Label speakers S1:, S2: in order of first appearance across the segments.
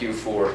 S1: you for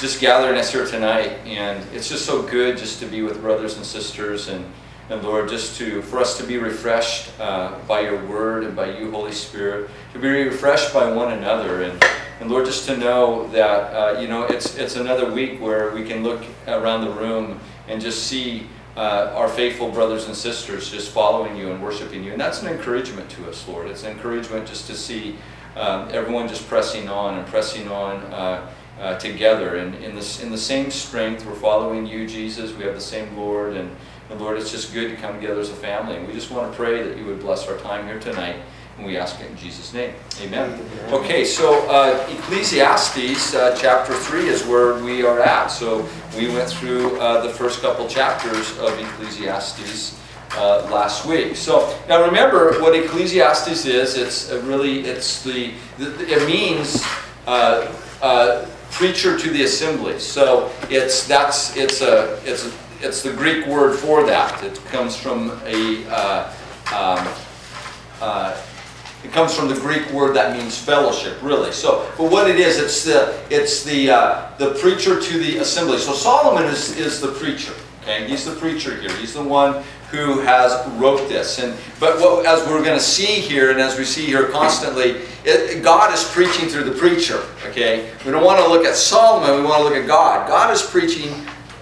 S1: just gathering us here tonight. And it's just so good just to be with brothers and sisters and, and Lord, just to for us to be refreshed uh, by your word and by you, Holy Spirit, to be refreshed by one another. And, and Lord, just to know that, uh, you know, it's, it's another week where we can look around the room and just see uh, our faithful brothers and sisters just following you and worshiping you. And that's an encouragement to us, Lord. It's an encouragement just to see um, everyone just pressing on and pressing on uh, uh, together. And in, this, in the same strength, we're following you, Jesus. We have the same Lord. And, and Lord, it's just good to come together as a family. And we just want to pray that you would bless our time here tonight. And we ask it in Jesus' name. Amen. Okay, so uh, Ecclesiastes uh, chapter 3 is where we are at. So we went through uh, the first couple chapters of Ecclesiastes uh, last week. So now remember what Ecclesiastes is. It's really, it's the, it means uh, uh, preacher to the assembly. So it's, that's, it's a, it's a, it's the Greek word for that. It comes from a, um, it comes from the Greek word that means fellowship, really. So, but what it is, it's the it's the uh, the preacher to the assembly. So Solomon is is the preacher. Okay, he's the preacher here. He's the one who has wrote this. And but what, as we're going to see here, and as we see here constantly, it, God is preaching through the preacher. Okay, we don't want to look at Solomon. We want to look at God. God is preaching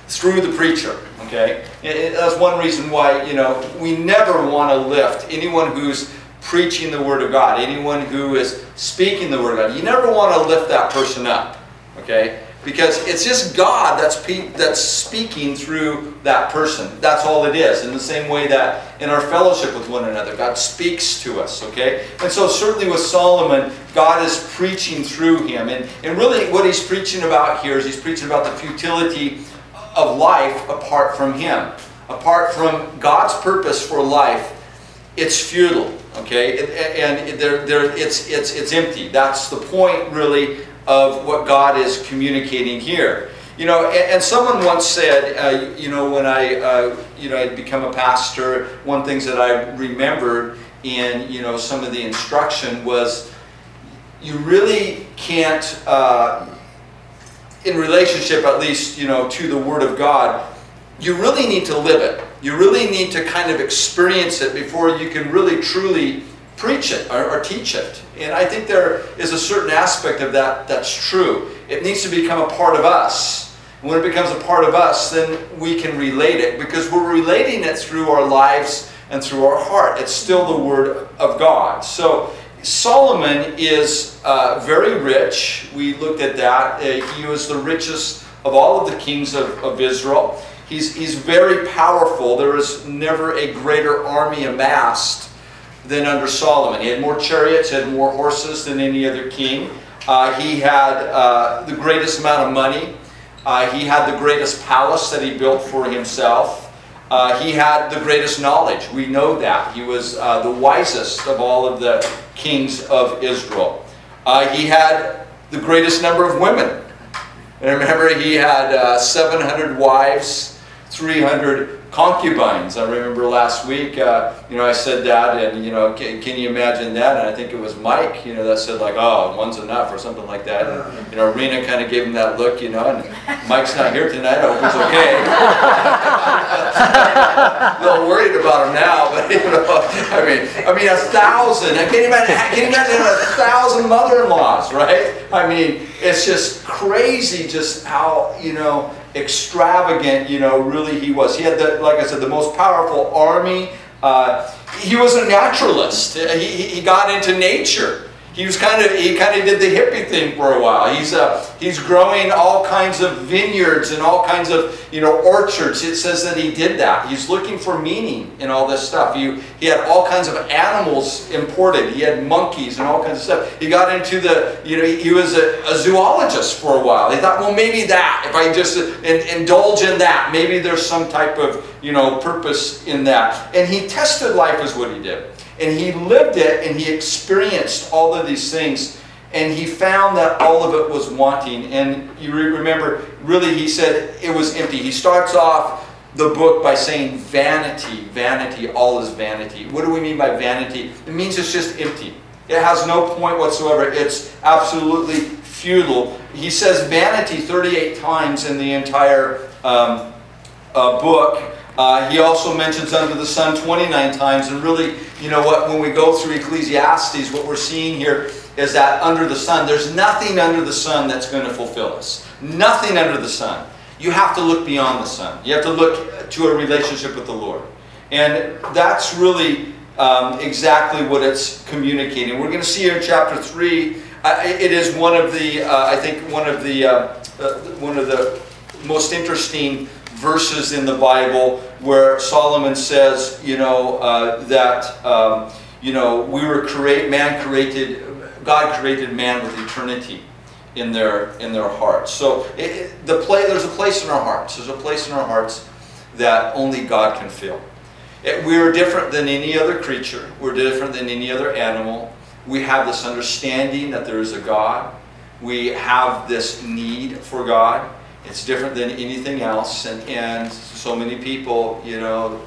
S1: through the preacher. Okay, and that's one reason why you know we never want to lift anyone who's preaching the Word of God, anyone who is speaking the Word of God. You never want to lift that person up, okay? Because it's just God that's, pe- that's speaking through that person. That's all it is. In the same way that in our fellowship with one another, God speaks to us, okay? And so, certainly with Solomon, God is preaching through him. And, and really, what he's preaching about here is he's preaching about the futility of life apart from him. Apart from God's purpose for life, it's futile. Okay, and they're, they're, it's, it's, it's empty. That's the point, really, of what God is communicating here. You know, and, someone once said, uh, you know, when I, uh, you know, I'd become a pastor, one things that I remembered in, you know, some of the instruction was, you really can't, uh, in relationship at least, you know, to the Word of God, you really need to live it. You really need to kind of experience it before you can really truly preach it or, or, teach it. And I think there is a certain aspect of that that's true. It needs to become a part of us. When it becomes a part of us, then we can relate it because we're relating it through our lives and through our heart. It's still the Word of God. So Solomon is uh, very rich. We looked at that. Uh, he was the richest of all of the kings of, of Israel. He's, he's very powerful. There is never a greater army amassed than under Solomon. He had more chariots, had more horses than any other king. Uh, he had uh, the greatest amount of money. Uh, he had the greatest palace that he built for himself. Uh, he had the greatest knowledge. We know that. He was uh, the wisest of all of the kings of Israel. Uh, he had the greatest number of women. And remember, he had 700 wives 300 concubines. I remember last week, uh, you know, I said that, and you know, can, can, you imagine that? And I think it was Mike, you know, that said like, "Oh, one's enough" or something like that. And you know, Rena kind of gave him that look, you know. And Mike's not here tonight. I hope he's okay. a little worried about him now, but you know, I mean, I mean, a thousand. I can't imagine. Can imagine a thousand mother-in-laws, right? I mean, it's just crazy, just how you know extravagant, you know, really he was. He had, the, like I said, the most powerful army. Uh, he was a naturalist. He, he got into nature he was kind of he kind of did the hippie thing for a while. He's uh, he's growing all kinds of vineyards and all kinds of you know orchards. It says that he did that. He's looking for meaning in all this stuff. He he had all kinds of animals imported. He had monkeys and all kinds of stuff. He got into the you know he, was a, a, zoologist for a while. He thought well maybe that if I just in, indulge in that maybe there's some type of you know purpose in that. And he tested life is what he did. And he lived it and he experienced all of these things. And he found that all of it was wanting. And you remember, really, he said it was empty. He starts off the book by saying vanity, vanity, all is vanity. What do we mean by vanity? It means it's just empty. It has no point whatsoever. It's absolutely futile. He says vanity 38 times in the entire um, uh, book. Uh, he also mentions under the sun 29 times. And really, you know what, when we go through Ecclesiastes, what we're seeing here is that under the sun, there's nothing under the sun that's going to fulfill us. Nothing under the sun. You have to look beyond the sun. You have to look to a relationship with the Lord. And that's really um, exactly what it's communicating. We're going to see here in chapter 3, uh, it is one of the, uh, I think, one of the, uh, uh, one of the most interesting verses in the Bible where Solomon says, you know, uh, that, um, you know, we were create, man created, God created man with eternity in their in their hearts. So it, it, the play, there's a place in our hearts. There's a place in our hearts that only God can fill. We are different than any other creature. We're different than any other animal. We have this understanding that there is a God. We have this need for God. It's different than anything else. And, and so many people, you know,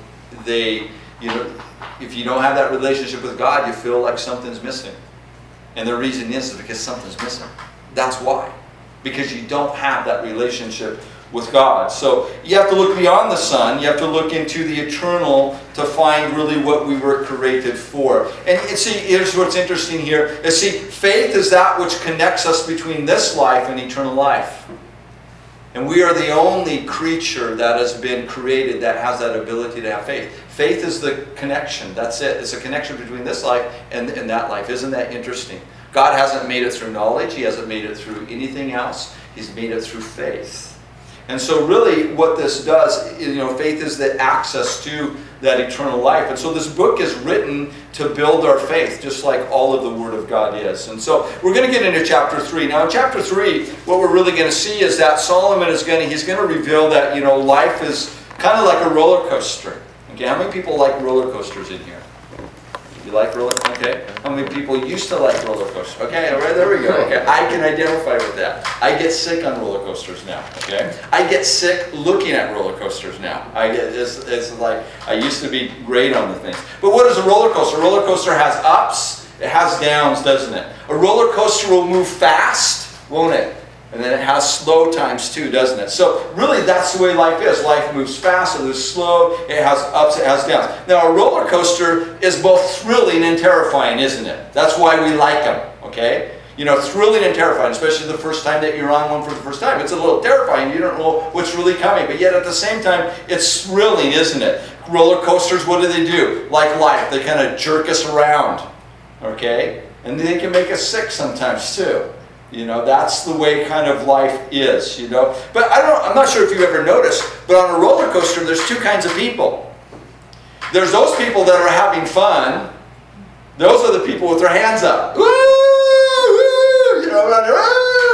S1: they, you know, if you don't have that relationship with God, you feel like something's missing. And the reason is because something's missing. That's why. Because you don't have that relationship with God. So you have to look beyond the sun. You have to look into the eternal to find really what we were created for. And, and see, here's what's interesting here. Is see, faith is that which connects us between this life and eternal life. And we are the only creature that has been created that has that ability to have faith. Faith is the connection. That's it. It's a connection between this life and, and that life. Isn't that interesting? God hasn't made it through knowledge. He hasn't made it through anything else. He's made it through faith. And so, really, what this does, you know, faith is the access to that eternal life. And so, this book is written to build our faith, just like all of the Word of God is. And so, we're going to get into chapter three. Now, in chapter three, what we're really going to see is that Solomon is going to he's going to reveal that you know life is kind of like a roller coaster. Okay, how many people like roller coasters in here? You like roller? Okay. How many people used to like roller coasters? Okay, all right, there we go. Okay, I can identify with that. I get sick on roller coasters now. Okay, I get sick looking at roller coasters now. I get it's, it's like I used to be great on the things. But what is a roller coaster? A roller coaster has ups, it has downs, doesn't it? A roller coaster will move fast, won't it? And then it has slow times too, doesn't it? So really that's the way life is. Life moves fast, it moves slow, it has ups, it has downs. Now a roller coaster is both thrilling and terrifying, isn't it? That's why we like them, okay? You know, thrilling and terrifying, especially the first time that you're on one for the first time. It's a little terrifying. You don't know what's really coming. But yet at the same time, it's thrilling, isn't it? Roller coasters, what do they do? Like life, they kind of jerk us around, okay? And they can make us sick sometimes too. You know, that's the way kind of life is, you know. But I don't I'm not sure if you ever noticed, but on a roller coaster there's two kinds of people. There's those people that are having fun. Those are the people with their hands up. You know,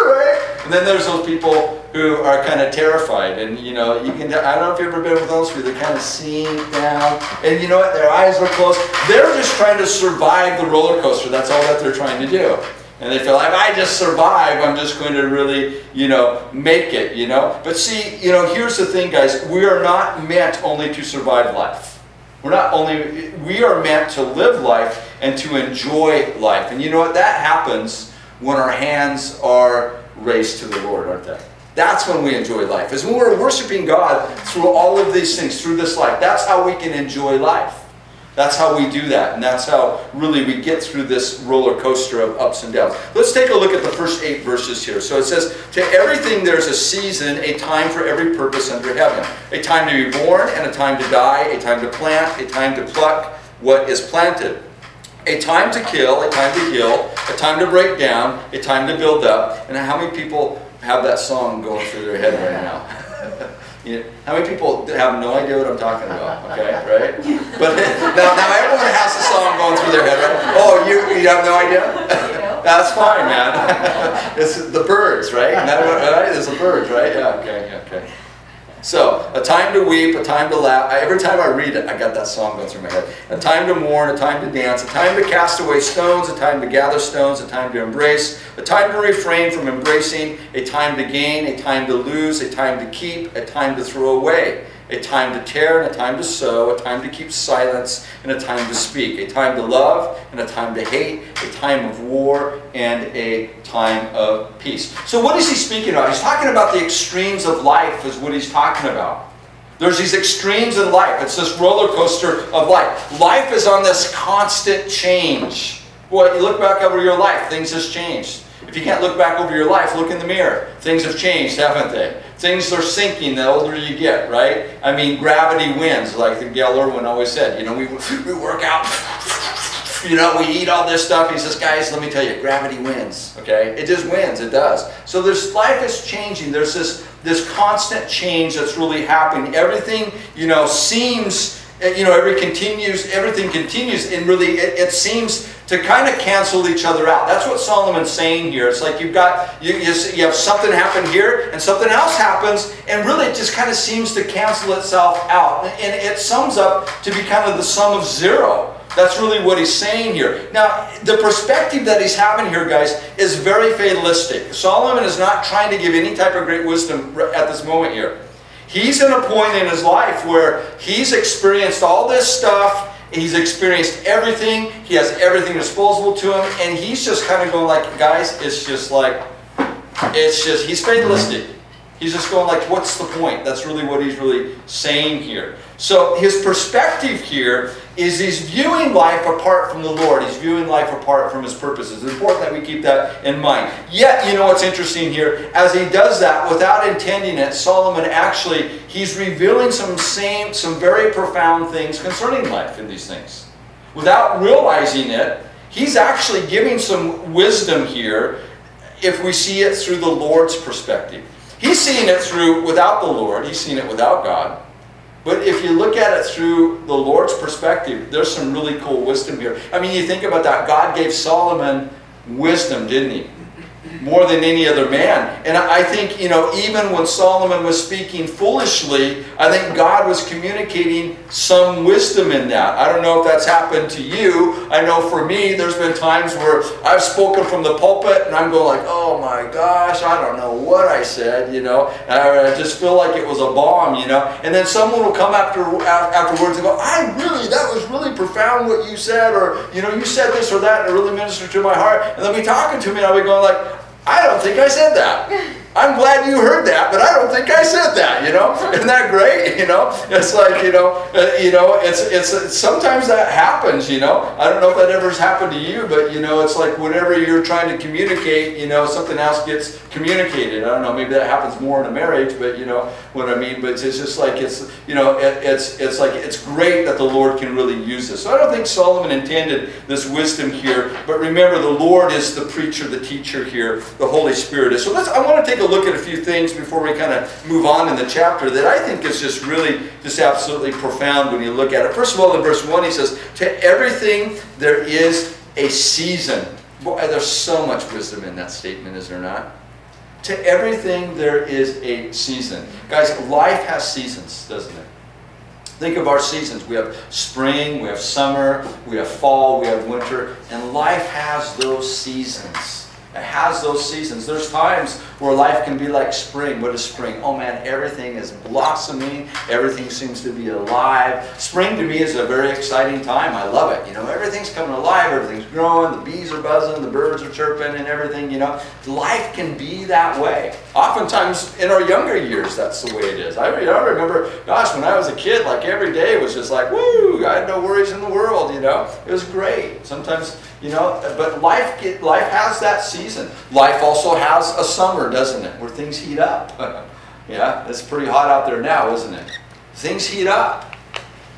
S1: right? And then there's those people who are kind of terrified, and you know, you can. I don't know if you've ever been with those people. They're kind of seeing down, and you know what? Their eyes are closed. They're just trying to survive the roller coaster. That's all that they're trying to do. And they feel like, I just survive, I'm just going to really, you know, make it, you know. But see, you know, here's the thing, guys. We are not meant only to survive life. We're not only, we are meant to live life and to enjoy life. And you know what? That happens when our hands are raised to the Lord, aren't they? That's when we enjoy life. Is when we're worshiping God through all of these things, through this life. That's how we can enjoy life. That's how we do that, and that's how really we get through this roller coaster of ups and downs. Let's take a look at the first eight verses here. So it says, To everything there's a season, a time for every purpose under heaven. A time to be born and a time to die, a time to plant, a time to pluck what is planted. A time to kill, a time to heal, a time to break down, a time to build up. And how many people have that song going through their head right now? You know, how many people have no idea what I'm talking about? Okay, right? But now, now everyone has a song going through their head, right? Oh, you, you have no idea? That's fine, man. it's the Byrds, right? That, right? It's the Byrds, right? Yeah. Okay. Okay. So, a time to weep, a time to laugh. Every time I read it, I got that song going through my head. A time to mourn, a time to dance, a time to cast away stones, a time to gather stones, a time to embrace, a time to refrain from embracing, a time to gain, a time to lose, a time to keep, a time to throw away, a time to tear and a time to sow, a time to keep silence and a time to speak, a time to love and a time to hate, a time of war and a time of peace. So, what is he speaking about? He's talking about the extremes of life, is what he's talking about. There's these extremes in life. It's this roller coaster of life. Life is on this constant change. Boy, you look back over your life, things has changed. If you can't look back over your life, look in the mirror. Things have changed, haven't they? Things are sinking the older you get, right? I mean, gravity wins, like the Gayle Erwin always said. You know, we, we work out, you know, we eat all this stuff. He says, guys, let me tell you, gravity wins, okay? It just wins, it does. So this life is changing. There's this, this constant change that's really happening. Everything, you know, seems, you know, every continues, everything continues, and really it, it seems to kind of cancel each other out. That's what Solomon's saying here. It's like you've got, you, you, you have something happen here and something else happens, and really it just kind of seems to cancel itself out. And it sums up to be kind of the sum of zero. That's really what he's saying here. Now, the perspective that he's having here, guys, is very fatalistic. Solomon is not trying to give any type of great wisdom at this moment here. He's in a point in his life where he's experienced all this stuff He's experienced everything. He has everything disposable to him. And he's just kind of going like, guys, it's just like, it's just, he's fatalistic. He's just going like, what's the point? That's really what he's really saying here. So his perspective here is he's viewing life apart from the Lord. He's viewing life apart from his purposes. It's important that we keep that in mind. Yet, you know what's interesting here? As he does that, without intending it, Solomon actually, he's revealing some same, some very profound things concerning life in these things. Without realizing it, he's actually giving some wisdom here if we see it through the Lord's perspective. He's seeing it through without the Lord, he's seeing it without God. But if you look at it through the Lord's perspective, there's some really cool wisdom here. I mean, you think about that. God gave Solomon wisdom, didn't he? More than any other man. And I think, you know, even when Solomon was speaking foolishly, I think God was communicating some wisdom in that. I don't know if that's happened to you. I know for me, there's been times where I've spoken from the pulpit and I'm going like, oh my gosh, I don't know what I said, you know. I just feel like it was a bomb, you know. And then someone will come after afterwards and go, I really, that was really profound what you said, or, you know, you said this or that and it really ministered to my heart. And they'll be talking to me and I'll be going like, I don't think I said that. I'm glad you heard that, but I don't think I said that. You know, isn't that great? You know, it's like you know, uh, you know, it's, it's, sometimes that happens. You know, I don't know if that ever has happened to you, but you know, it's like whenever you're trying to communicate, you know, something else gets communicated. I don't know, maybe that happens more in a marriage, but you know what I mean. But it's just like it's you know, it, it's it's like it's great that the Lord can really use this. So I don't think Solomon intended this wisdom here, but remember, the Lord is the preacher, the teacher here. The Holy Spirit is. So let's. I want to take a look at a few things before we kind of move on in the chapter that I think is just really, just absolutely profound when you look at it. First of all, in verse 1, he says, To everything there is a season. Boy, there's so much wisdom in that statement, is there not? To everything there is a season. Guys, life has seasons, doesn't it? Think of our seasons. We have spring, we have summer, we have fall, we have winter, and life has those seasons. It has those seasons. There's times where life can be like spring. What is spring? Oh man, everything is blossoming. Everything seems to be alive. Spring to me is a very exciting time. I love it. You know, everything's coming alive. Everything's growing. The bees are buzzing. The birds are chirping and everything. You know, life can be that way. Oftentimes in our younger years, that's the way it is. I, I remember, gosh, when I was a kid, like every day was just like, woo, I had no worries in the world. You know, it was great. Sometimes you know, but life get, life has that season. Life also has a summer, doesn't it, where things heat up. yeah, it's pretty hot out there now, isn't it? Things heat up.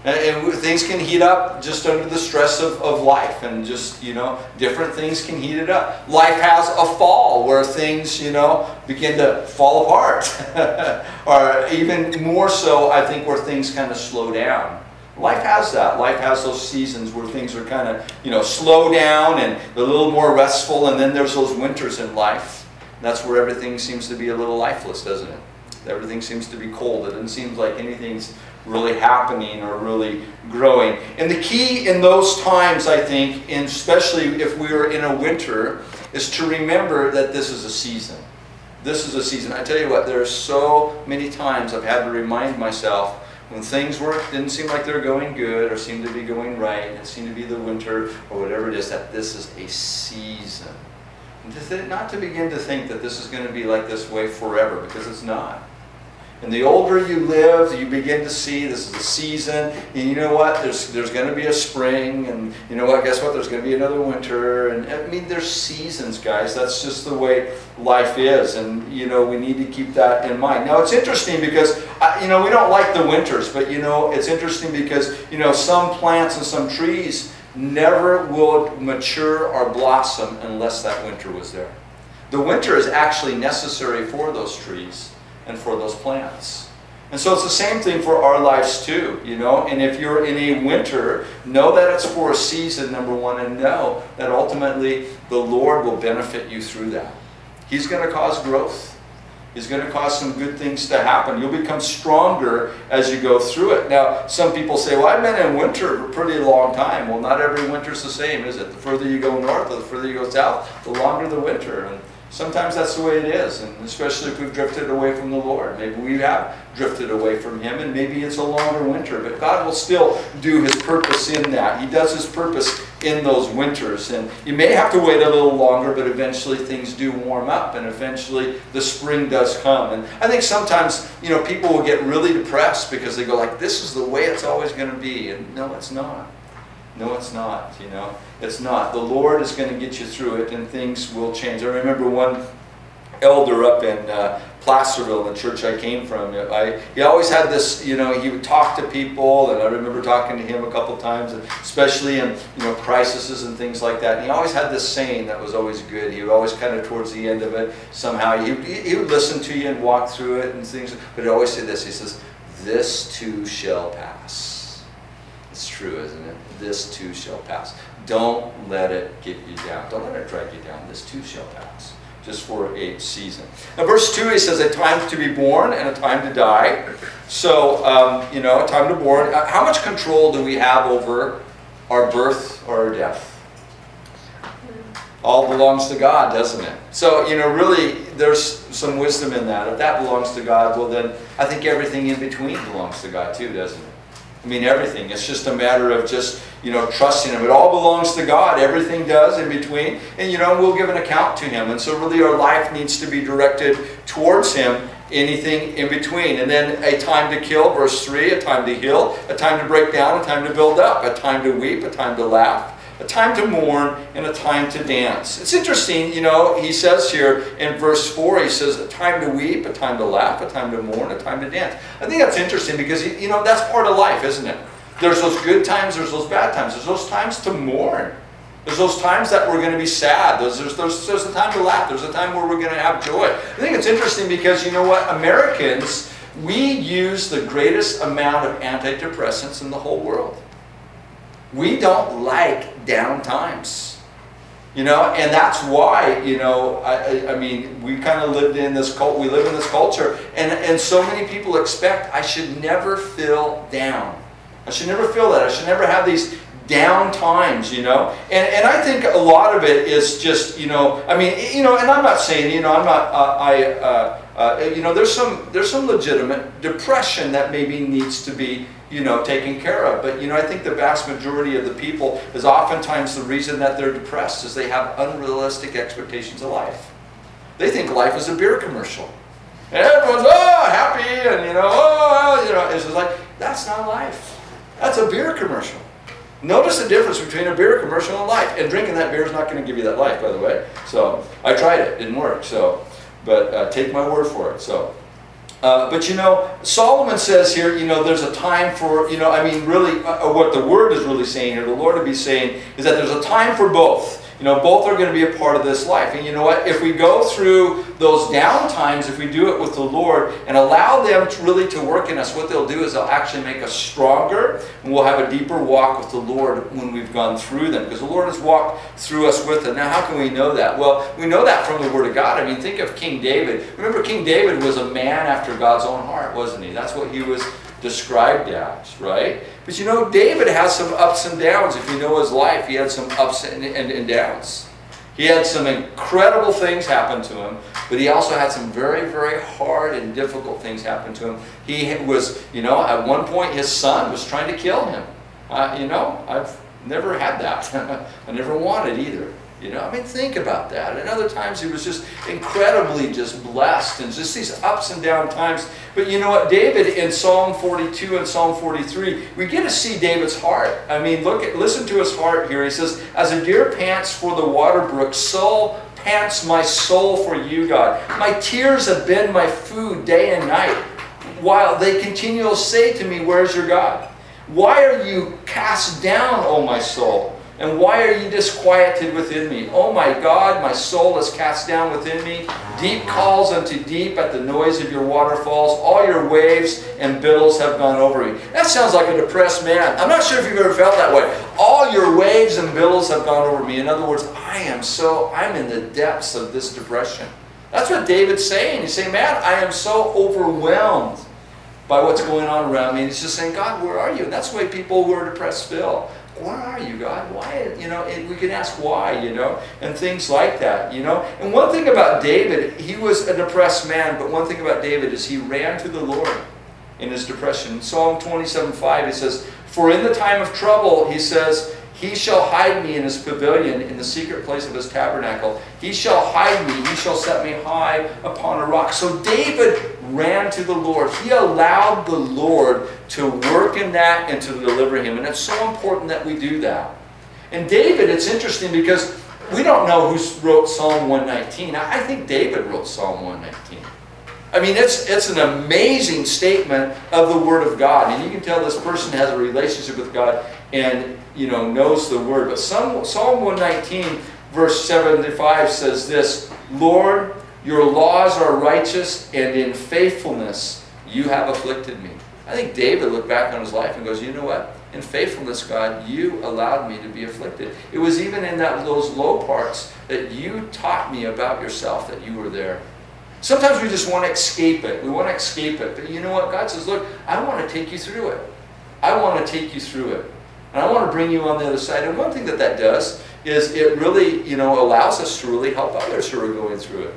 S1: And, and, things can heat up just under the stress of, of life, and just, you know, different things can heat it up. Life has a fall where things, you know, begin to fall apart. or even more so, I think, where things kind of slow down. Life has that. Life has those seasons where things are kind of, you know, slow down and a little more restful, and then there's those winters in life. That's where everything seems to be a little lifeless, doesn't it? Everything seems to be cold. It doesn't seem like anything's really happening or really growing. And the key in those times, I think, and especially if we are in a winter, is to remember that this is a season. This is a season. I tell you what, there are so many times I've had to remind myself when things were didn't seem like they're going good or seemed to be going right, it seemed to be the winter or whatever it is, that this is a season. And not to begin to think that this is going to be like this way forever, because it's not. And the older you live, you begin to see this is a season. And you know what? There's, there's going to be a spring. And you know what? Guess what? There's going to be another winter. And I mean, there's seasons, guys. That's just the way life is. And, you know, we need to keep that in mind. Now, it's interesting because, uh, you know, we don't like the winters. But, you know, it's interesting because, you know, some plants and some trees never will mature or blossom unless that winter was there. The winter is actually necessary for those trees and for those plants. And so it's the same thing for our lives too, you know. And if you're in a winter, know that it's for a season, number one, and know that ultimately the Lord will benefit you through that. He's going to cause growth. He's going to cause some good things to happen. You'll become stronger as you go through it. Now, some people say, well, I've been in winter for a pretty long time. Well, not every winter's the same, is it? The further you go north or the further you go south, the longer the winter. And Sometimes that's the way it is, and especially if we've drifted away from the Lord. Maybe we have drifted away from Him, and maybe it's a longer winter, but God will still do His purpose in that. He does His purpose in those winters, and you may have to wait a little longer, but eventually things do warm up, and eventually the spring does come. And I think sometimes, you know, people will get really depressed because they go like, this is the way it's always going to be, and no, it's not. No, it's not, you know. It's not. The Lord is going to get you through it and things will change. I remember one elder up in uh, Placerville, the church I came from. I, he always had this, you know, he would talk to people, and I remember talking to him a couple times, especially in, you know, crises and things like that. And he always had this saying that was always good. He would always kind of towards the end of it, somehow, he, he would listen to you and walk through it and things, but he always said this. He says, this too shall pass. It's true, isn't it? This too shall pass. Don't let it get you down. Don't let it drag you down. This too shall pass. Just for a season. Now, verse 2, he says, a time to be born and a time to die. So, um, you know, a time to born. Uh, how much control do we have over our birth or our death? All belongs to God, doesn't it? So, you know, really, there's some wisdom in that. If that belongs to God, well, then I think everything in between belongs to God too, doesn't it? I mean, everything. It's just a matter of just, you know, trusting Him. It all belongs to God. Everything does in between. And, you know, we'll give an account to Him. And so, really, our life needs to be directed towards Him, anything in between. And then a time to kill, verse 3, a time to heal, a time to break down, a time to build up, a time to weep, a time to laugh a time to mourn and a time to dance. It's interesting, you know, he says here in verse 4, he says a time to weep, a time to laugh, a time to mourn, a time to dance. I think that's interesting because, you know, that's part of life, isn't it? There's those good times, there's those bad times, there's those times to mourn. There's those times that we're going to be sad. There's, there's, there's, there's a time to laugh. There's a time where we're going to have joy. I think it's interesting because, you know what? Americans, we use the greatest amount of antidepressants in the whole world. We don't like down times. You know, and that's why, you know, I, I mean, we kind of lived in this cult, we live in this culture, and, and so many people expect I should never feel down. I should never feel that. I should never have these down times, you know. And, and I think a lot of it is just, you know, I mean, you know, and I'm not saying, you know, I'm not, uh, I, uh, uh, you know, there's some, there's some legitimate depression that maybe needs to be you know, taken care of. But, you know, I think the vast majority of the people is oftentimes the reason that they're depressed is they have unrealistic expectations of life. They think life is a beer commercial. And everyone's, oh, happy, and, you know, oh, you know, it's just like, that's not life. That's a beer commercial. Notice the difference between a beer commercial and life. And drinking that beer is not going to give you that life, by the way. So I tried it, didn't work. So, but uh, take my word for it. So uh, but you know, Solomon says here, you know, there's a time for, you know, I mean, really, uh, what the word is really saying here, the Lord would be saying, is that there's a time for both. You know, both are going to be a part of this life. And you know what? If we go through those down times, if we do it with the Lord and allow them to really to work in us, what they'll do is they'll actually make us stronger and we'll have a deeper walk with the Lord when we've gone through them. Because the Lord has walked through us with it. Now, how can we know that? Well, we know that from the Word of God. I mean, think of King David. Remember, King David was a man after God's own heart, wasn't he? That's what he was described as, right? But you know, David has some ups and downs. If you know his life, he had some ups and, and, and downs. He had some incredible things happen to him, but he also had some very, very hard and difficult things happen to him. He was, you know, at one point his son was trying to kill him. Uh, you know, I've never had that. I never wanted either. You know, I mean, think about that. And other times he was just incredibly just blessed and just these ups and down times. But you know what? David in Psalm 42 and Psalm 43, we get to see David's heart. I mean, look at listen to his heart here. He says, As a deer pants for the water brook, so pants my soul for you, God. My tears have been my food day and night, while they continually say to me, Where's your God? Why are you cast down, O my soul? And why are you disquieted within me? Oh my God, my soul is cast down within me. Deep calls unto deep at the noise of your waterfalls. All your waves and billows have gone over me. That sounds like a depressed man. I'm not sure if you've ever felt that way. All your waves and billows have gone over me. In other words, I am so, I'm in the depths of this depression. That's what David's saying. He's saying, man, I am so overwhelmed by what's going on around me. And he's just saying, God, where are you? And that's the way people who are depressed feel where are you, God? Why? You know, we can ask why, you know, and things like that, you know. And one thing about David, he was a depressed man, but one thing about David is he ran to the Lord in his depression. Psalm 27 5, he says, For in the time of trouble, he says, he shall hide me in his pavilion in the secret place of his tabernacle. He shall hide me. He shall set me high upon a rock. So David ran to the Lord. He allowed the Lord to work in that and to deliver him. And it's so important that we do that. And David, it's interesting because we don't know who wrote Psalm 119. I think David wrote Psalm 119. I mean, it's, it's an amazing statement of the Word of God. And you can tell this person has a relationship with God and, you know, knows the Word. But Psalm, Psalm 119, verse 75 says this, Lord, your laws are righteous, and in faithfulness you have afflicted me. I think David looked back on his life and goes, you know what? In faithfulness, God, you allowed me to be afflicted. It was even in that, those low parts that you taught me about yourself, that you were there. Sometimes we just want to escape it. We want to escape it. But you know what? God says, look, I want to take you through it. I want to take you through it. And I want to bring you on the other side. And one thing that that does is it really, you know, allows us to really help others who are going through it.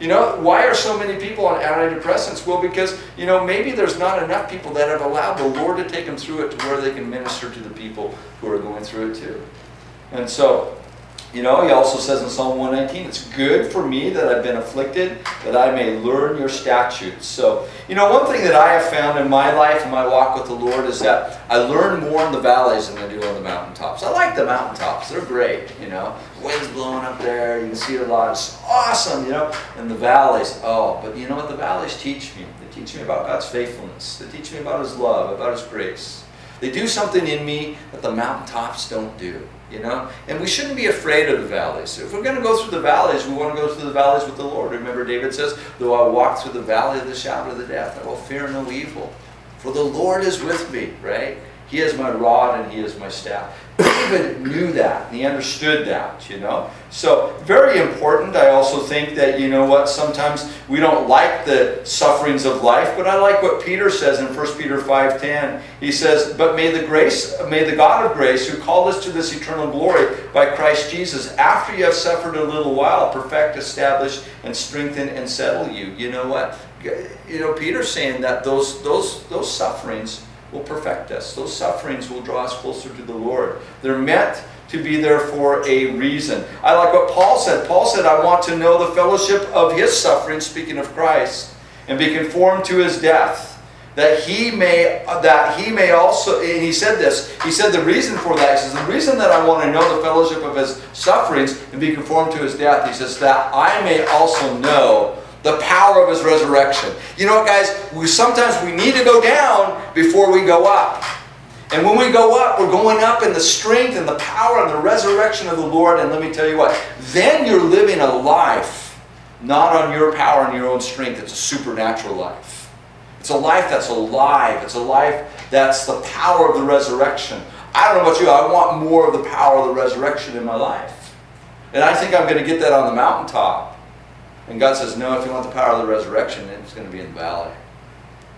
S1: You know, why are so many people on antidepressants? Well, because, you know, maybe there's not enough people that have allowed the Lord to take them through it to where they can minister to the people who are going through it too. And so, you know, he also says in Psalm 119, it's good for me that I've been afflicted, that I may learn your statutes. So, you know, one thing that I have found in my life and my walk with the Lord is that I learn more in the valleys than I do on the mountaintops. I like the mountaintops, they're great, you know. Wind's blowing up there, you can see a lot, it's awesome, you know. And the valleys, oh, but you know what the valleys teach me? They teach me about God's faithfulness, they teach me about His love, about His grace. They do something in me that the mountaintops don't do you know? And we shouldn't be afraid of the valleys. If we're going to go through the valleys, we want to go through the valleys with the Lord. Remember, David says, Though I walk through the valley of the shadow of the death, I will fear no evil. For the Lord is with me, right? He is my rod and he is my staff. David knew that and he understood that, you know. So, very important. I also think that, you know what, sometimes we don't like the sufferings of life, but I like what Peter says in 1 Peter 5:10. He says, "But may the grace, may the God of grace, who called us to this eternal glory by Christ Jesus, after you have suffered a little while, perfect, establish, and strengthen and settle you." You know what? You know, Peter's saying that those those those sufferings will perfect us. Those sufferings will draw us closer to the Lord. They're meant to be there for a reason. I like what Paul said. Paul said, I want to know the fellowship of his suffering, speaking of Christ, and be conformed to his death. That he may that he may also and he said this, he said the reason for that, he says, the reason that I want to know the fellowship of his sufferings and be conformed to his death, he says, that I may also know the power of his resurrection. You know what, guys? We sometimes we need to go down before we go up. And when we go up, we're going up in the strength and the power and the resurrection of the Lord. And let me tell you what, then you're living a life not on your power and your own strength. It's a supernatural life. It's a life that's alive. It's a life that's the power of the resurrection. I don't know about you, I want more of the power of the resurrection in my life. And I think I'm going to get that on the mountaintop. And God says, no, if you want the power of the resurrection, it's going to be in the valley.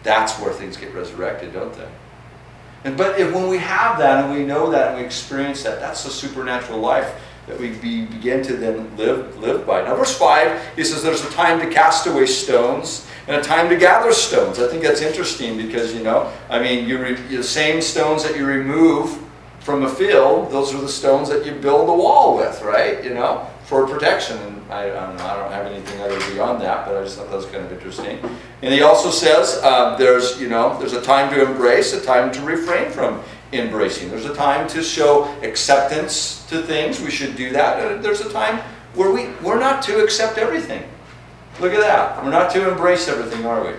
S1: That's where things get resurrected, don't they? And but if, when we have that and we know that and we experience that, that's the supernatural life that we be, begin to then live live by. Now, verse five, he says, "There's a time to cast away stones and a time to gather stones." I think that's interesting because you know, I mean, you re, the same stones that you remove from a field, those are the stones that you build a wall with, right? You know, for protection. And I, I don't know, I don't have anything other beyond that, but I just thought that was kind of interesting. And he also says uh, there's, you know, there's a time to embrace, a time to refrain from embracing. There's a time to show acceptance to things. We should do that. There's a time where we, we're not to accept everything. Look at that. We're not to embrace everything, are we?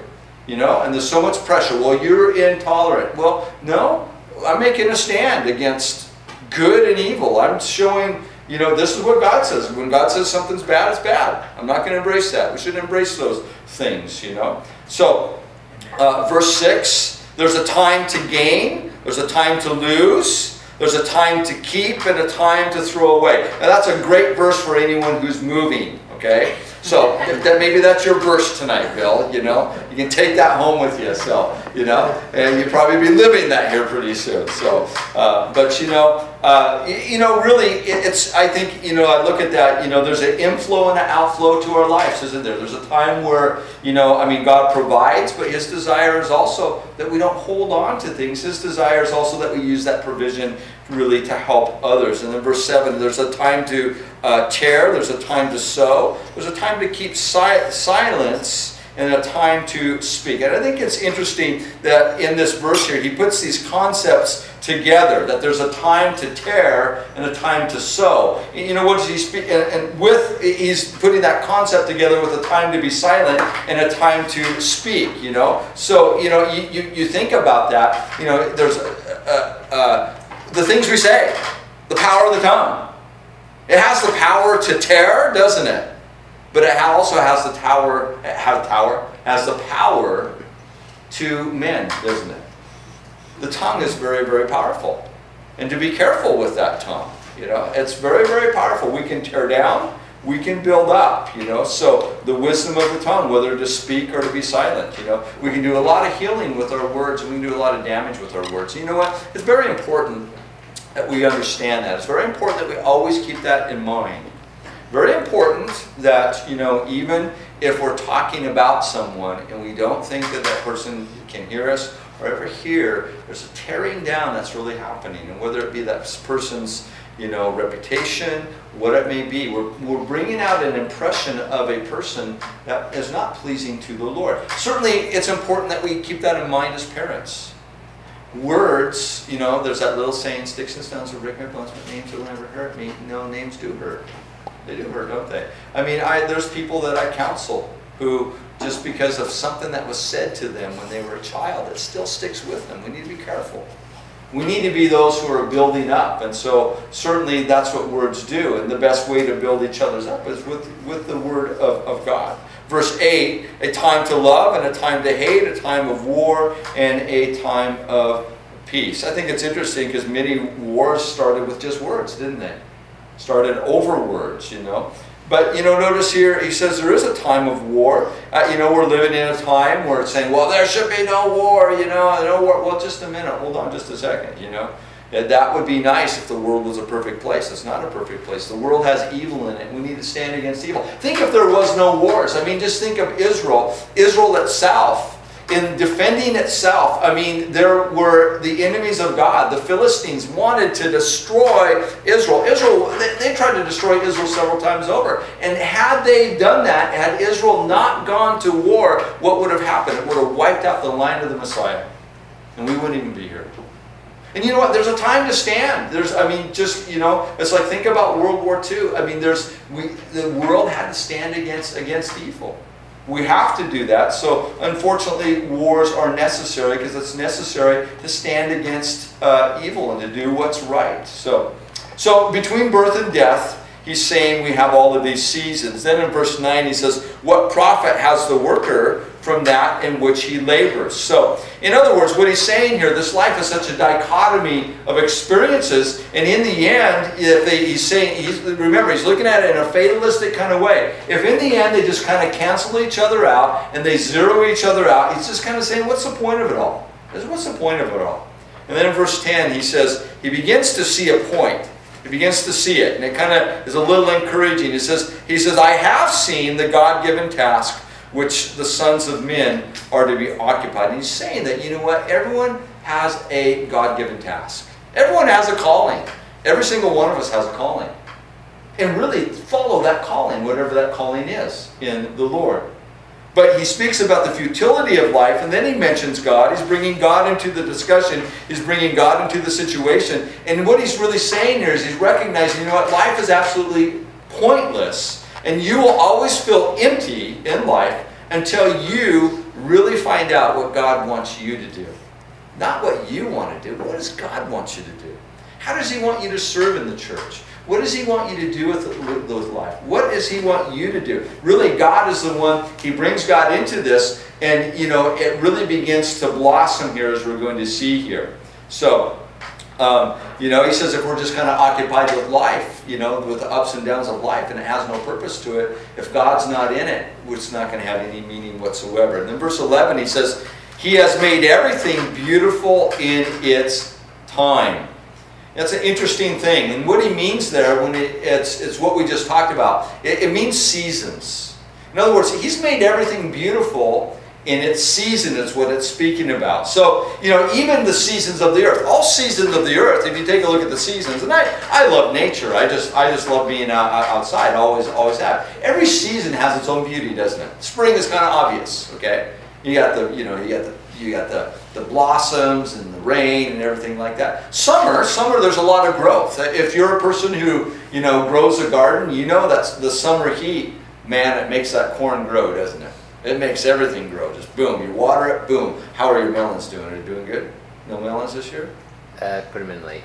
S1: You know, and there's so much pressure. Well, you're intolerant. Well, no, I'm making a stand against good and evil. I'm showing, you know, this is what God says. When God says something's bad, it's bad. I'm not going to embrace that. We should embrace those things, you know. So, uh, verse 6 there's a time to gain, there's a time to lose, there's a time to keep, and a time to throw away. Now, that's a great verse for anyone who's moving, okay? So that maybe that's your verse tonight, Bill. You know, you can take that home with you. So you know, and you'll probably be living that here pretty soon. So, uh, but you know, uh, you, know, really, it's. I think you know, I look at that. You know, there's an inflow and an outflow to our lives, isn't there? There's a time where you know, I mean, God provides, but His desire is also that we don't hold on to things. His desire is also that we use that provision really to help others. And then verse 7, there's a time to uh, tear, there's a time to sow, there's a time to keep si- silence, and a time to speak. And I think it's interesting that in this verse here, he puts these concepts together that there's a time to tear and a time to sow. You know, what does he speak? And, and with, he's putting that concept together with a time to be silent and a time to speak, you know. So, you know, you, you, you think about that, you know, there's a, a, a the things we say, the power of the tongue. It has the power to tear, doesn't it? But it also has the tower, has tower, has the power to mend, doesn't it? The tongue is very, very powerful. And to be careful with that tongue. You know, it's very, very powerful. We can tear down, we can build up, you know. So the wisdom of the tongue, whether to speak or to be silent, you know. We can do a lot of healing with our words, and we can do a lot of damage with our words. You know what? It's very important that we understand that. It's very important that we always keep that in mind. Very important that, you know, even if we're talking about someone and we don't think that that person can hear us or ever hear, there's a tearing down that's really happening. And whether it be that person's, you know, reputation, what it may be, we're, we're bringing out an impression of a person that is not pleasing to the Lord. Certainly, it's important that we keep that in mind as parents words, you know, there's that little saying, sticks and stones will break my bones, but names will never hurt me. No, names do hurt. They do hurt, don't they? I mean, I, there's people that I counsel who, just because of something that was said to them when they were a child, it still sticks with them. We need to be careful. We need to be those who are building up. And so, certainly, that's what words do. And the best way to build each other's up is with, with the Word of, of God. Verse 8 a time to love and a time to hate, a time of war and a time of peace. I think it's interesting because many wars started with just words, didn't they? Started over words, you know. But you know, notice here he says there is a time of war. Uh, you know, we're living in a time where it's saying, well, there should be no war. You know, no war. Well, just a minute. Hold on, just a second. You know, that would be nice if the world was a perfect place. It's not a perfect place. The world has evil in it. We need to stand against evil. Think if there was no wars. I mean, just think of Israel. Israel itself, in defending itself, I mean, there were the enemies of God. The Philistines wanted to destroy Israel. Israel, they, they tried to destroy Israel several times over. And had they done that, had Israel not gone to war, what would have happened? It would have wiped out the line of the Messiah. And we wouldn't even be here. And you know what? There's a time to stand. There's, I mean, just you know, it's like think about World War II. I mean, there's we the world had to stand against against evil. We have to do that. So unfortunately, wars are necessary because it's necessary to stand against uh, evil and to do what's right. So, so between birth and death, he's saying we have all of these seasons. Then in verse 9, he says, What profit has the worker from that in which he labors? So, in other words, what he's saying here, this life is such a dichotomy of experiences, and in the end, if they, he's saying, he's, remember, he's looking at it in a fatalistic kind of way. If in the end they just kind of cancel each other out and they zero each other out, he's just kind of saying, What's the point of it all? What's the point of it all? And then in verse 10, he says, He begins to see a point. He begins to see it, and it kind of is a little encouraging. He says, he says, I have seen the God-given task which the sons of men are to be occupied. And he's saying that, you know what, everyone has a God-given task. Everyone has a calling. Every single one of us has a calling. And really follow that calling, whatever that calling is in the Lord. But he speaks about the futility of life, and then he mentions God. He's bringing God into the discussion, he's bringing God into the situation. And what he's really saying here is he's recognizing, you know what, life is absolutely pointless, and you will always feel empty in life until you really find out what God wants you to do. Not what you want to do, what does God want you to do? How does he want you to serve in the church? What does he want you to do with, with, with life? What does he want you to do? Really, God is the one, he brings God into this, and you know, it really begins to blossom here as we're going to see here. So, um, you know, he says if we're just kind of occupied with life, you know, with the ups and downs of life, and it has no purpose to it, if God's not in it, it's not going to have any meaning whatsoever. And then verse 11, he says, He has made everything beautiful in its time. That's an interesting thing. And what he means there, when it, it's, it's what we just talked about, it, it means seasons. In other words, he's made everything beautiful in its season is what it's speaking about. So, you know, even the seasons of the earth, all seasons of the earth, if you take a look at the seasons, and I, I love nature. I just I just love being out, outside, always always have. Every season has its own beauty, doesn't it? Spring is kind of obvious, okay? You got the, you know, you got the you got the, the blossoms and the rain and everything like that. Summer, summer there's a lot of growth. If you're a person who, you know, grows a garden, you know that's the summer heat, man, it makes that corn grow, doesn't it? It makes everything grow. Just boom, you water it, boom. How are your melons doing? Are they doing good? No melons this year?
S2: Uh, put them in late.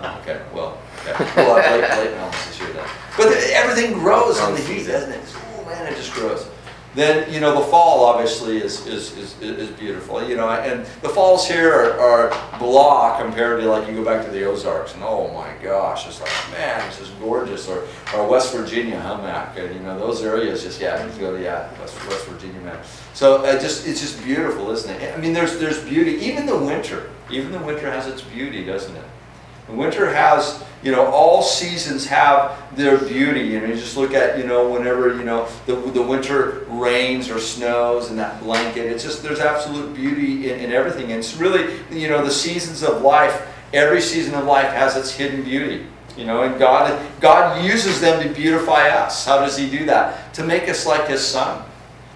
S1: Oh, okay, well, okay. we'll late, late melons this year then. But everything grows on the heat, doesn't it? Oh man, it just grows. Then, you know, the fall obviously is, is, is, is beautiful, you know, and the falls here are, are blah compared to like you go back to the Ozarks and oh my gosh, it's like, man, it's just gorgeous. Or, or West Virginia, Hummack, and, you know, those areas just, yeah, you go to, yeah, West, West Virginia, man. So it just, it's just beautiful, isn't it? I mean, there's, there's beauty, even the winter, even the winter has its beauty, doesn't it? Winter has, you know, all seasons have their beauty. You know, you just look at, you know, whenever, you know, the, the winter rains or snows and that blanket. It's just, there's absolute beauty in, in everything. And it's really, you know, the seasons of life, every season of life has its hidden beauty. You know, and God, God uses them to beautify us. How does He do that? To make us like His Son.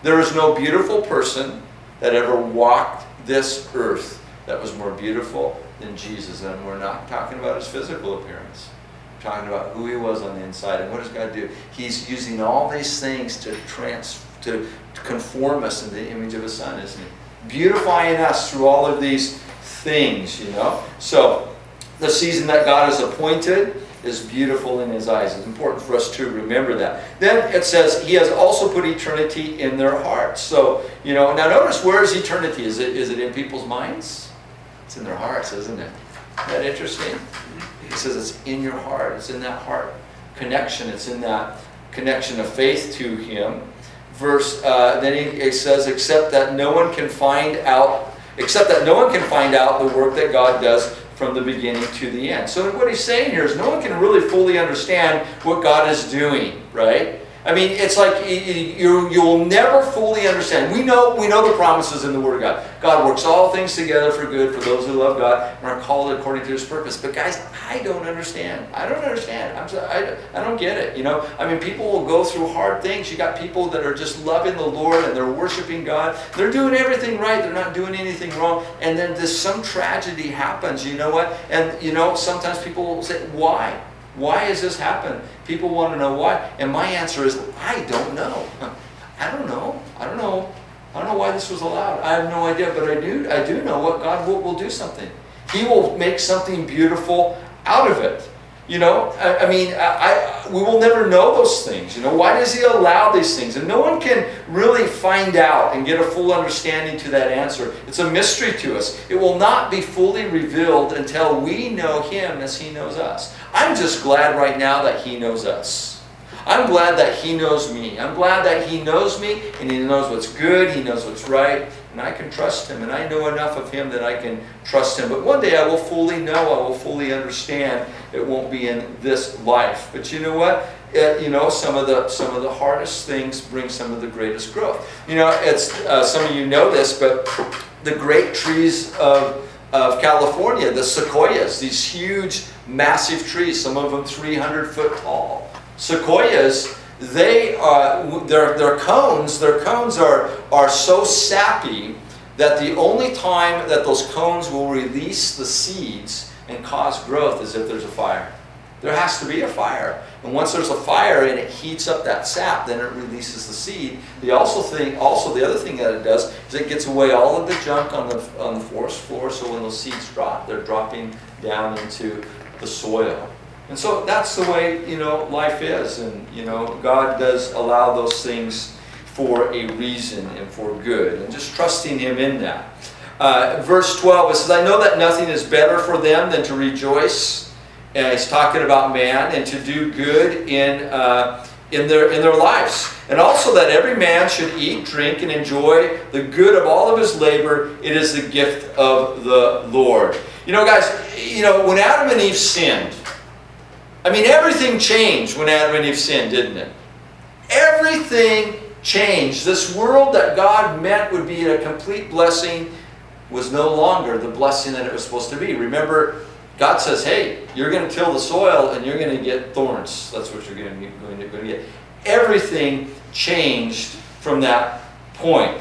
S1: There is no beautiful person that ever walked this earth that was more beautiful than Jesus. And we're not talking about his physical appearance. We're talking about who he was on the inside. And what does God do? He's using all these things to trans to conform us in the image of his son, isn't he? Beautifying us through all of these things, you know? So the season that God has appointed is beautiful in his eyes. It's important for us to remember that. Then it says he has also put eternity in their hearts. So, you know, now notice where is eternity? Is it is it in people's minds? It's in their hearts, isn't it? That interesting? He says it's in your heart. It's in that heart connection. It's in that connection of faith to Him. Verse uh, then he, it says, except that no one can find out, except that no one can find out the work that God does from the beginning to the end. So what he's saying here is no one can really fully understand what God is doing, right? I mean, it's like you, you'll never fully understand. We know, we know the promises in the Word of God. God works all things together for good for those who love God and are called according to His purpose. But guys, I don't understand. I don't understand. I'm so, I, I don't get it. You know, I mean, people will go through hard things. You got people that are just loving the Lord and they're worshiping God. They're doing everything right. They're not doing anything wrong. And then this some tragedy happens. You know what? And you know, sometimes people will say, "Why? Why has this happened?" People want to know why. And my answer is, I don't know. I don't know. I don't know. I don't know why this was allowed. I have no idea, but I do I do know what God will, will do something. He will make something beautiful out of it. You know, I, I mean, I, I, we will never know those things. You know, why does He allow these things? And no one can really find out and get a full understanding to that answer. It's a mystery to us. It will not be fully revealed until we know Him as He knows us. I'm just glad right now that He knows us. I'm glad that He knows me. I'm glad that He knows me and He knows what's good, He knows what's right, and I can trust Him. And I know enough of Him that I can trust Him. But one day I will fully know, I will fully understand. It won't be in this life. But you know what? It, you know, some of the some of the hardest things bring some of the greatest growth. You know, it's uh, some of you know this, but the great trees of of California, the sequoias, these huge, massive trees, some of them 300 foot tall. Sequoias, they uh, their, their cones, their cones are, are so sappy that the only time that those cones will release the seeds and cause growth is if there's a fire. There has to be a fire. And once there's a fire and it heats up that sap, then it releases the seed. The also thing, also the other thing that it does is it gets away all of the junk on the on the forest floor. So when those seeds drop, they're dropping down into the soil. And so that's the way you know life is, and you know God does allow those things for a reason and for good, and just trusting Him in that. Uh, verse 12 it says, "I know that nothing is better for them than to rejoice." And he's talking about man and to do good in, uh, in, their, in their lives. And also that every man should eat, drink, and enjoy the good of all of his labor. It is the gift of the Lord. You know, guys, you know, when Adam and Eve sinned, I mean, everything changed when Adam and Eve sinned, didn't it? Everything changed. This world that God meant would be a complete blessing was no longer the blessing that it was supposed to be. Remember, God says, hey, you're going to till the soil and you're going to get thorns. That's what you're going to, going to, get. Everything changed from that point.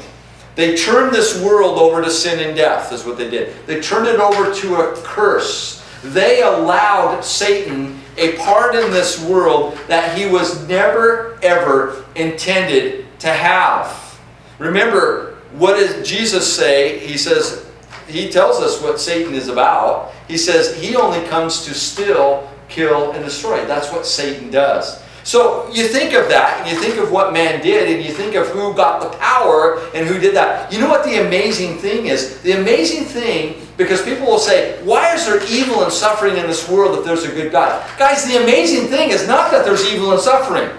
S1: They turned this world over to sin and death, is what they did. They turned it over to a curse. They allowed Satan a part in this world that he was never, ever intended to have. Remember, what does Jesus say? He says, he tells us what Satan is about. He says he only comes to steal, kill, and destroy. That's what Satan does. So you think of that, and you think of what man did, and you think of who got the power and who did that. You know what the amazing thing is? The amazing thing, because people will say, why is there evil and suffering in this world if there's a good God? Guys, the amazing thing is not that there's evil and suffering.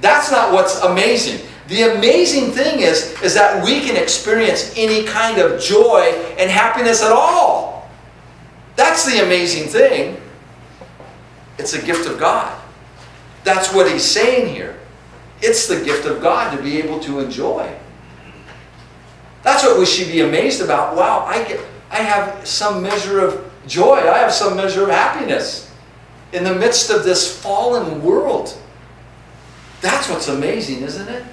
S1: That's not what's amazing. The amazing thing is, is that we can experience any kind of joy and happiness at all. That's the amazing thing. It's a gift of God. That's what he's saying here. It's the gift of God to be able to enjoy. That's what we should be amazed about. Wow, I get I have some measure of joy. I have some measure of happiness in the midst of this fallen world. That's what's amazing, isn't it?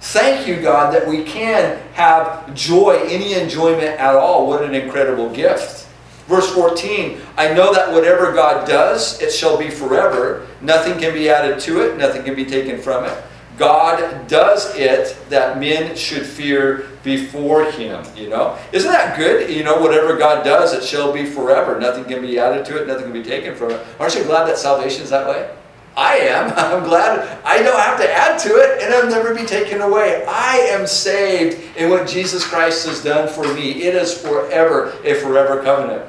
S1: Thank you, God, that we can have joy, any enjoyment at all. What an incredible gift. Verse 14 I know that whatever God does, it shall be forever. Nothing can be added to it, nothing can be taken from it. God does it that men should fear before him, you know? Isn't that good? You know, whatever God does, it shall be forever. Nothing can be added to it, nothing can be taken from it. Aren't you glad that salvation is that way? I am. I'm glad I don't have to add to it and I'll never be taken away. I am saved in what Jesus Christ has done for me. It is forever, a forever covenant.